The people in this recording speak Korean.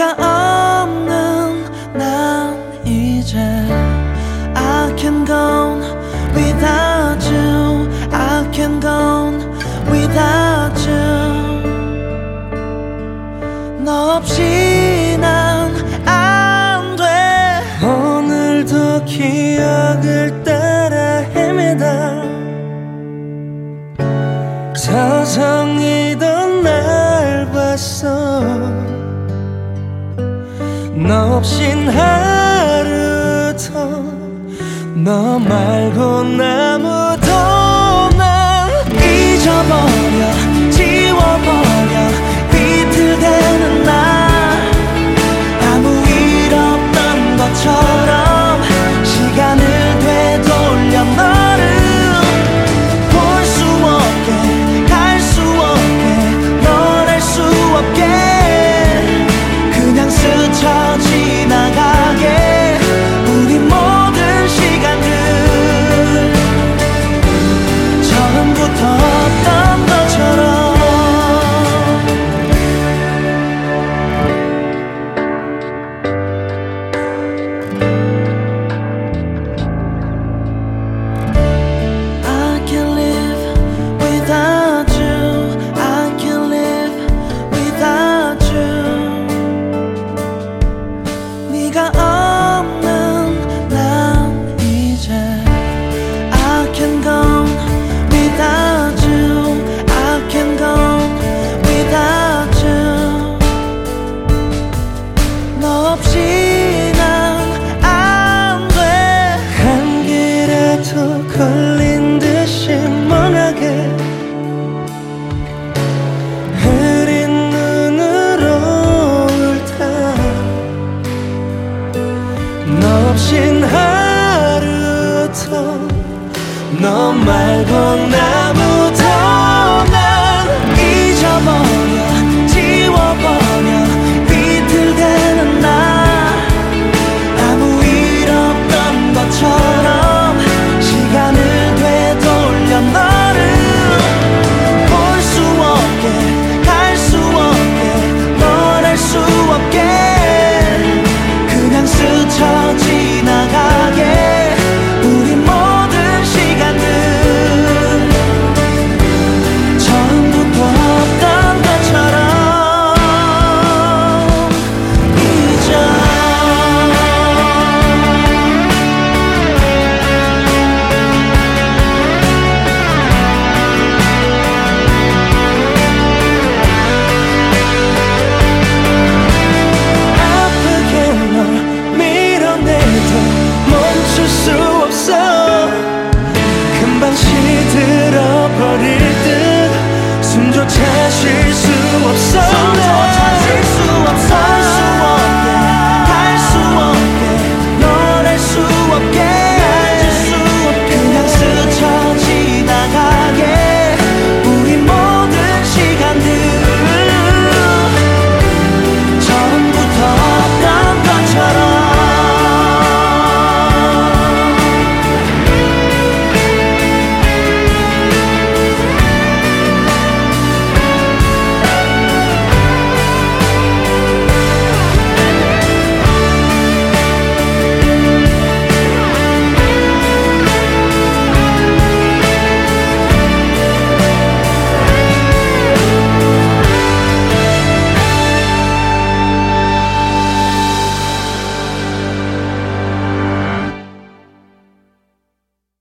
네가 없는 난 이제 I can go without you I can go without you 너 없이 난안돼 오늘도 기억을 따라 헤매다 서서 너 없인 하루 더 너 말고 나무 너 말고 나무다. 채식